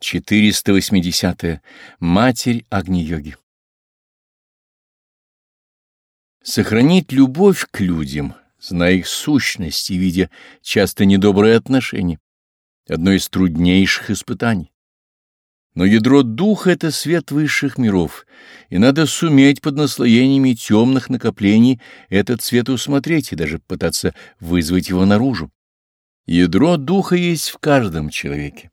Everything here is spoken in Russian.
480. -е. Матерь Агни-йоги Сохранить любовь к людям, зная их сущность и видя часто недобрые отношения, одно из труднейших испытаний. Но ядро духа — это свет высших миров, и надо суметь под наслоениями темных накоплений этот свет усмотреть и даже пытаться вызвать его наружу. Ядро духа есть в каждом человеке.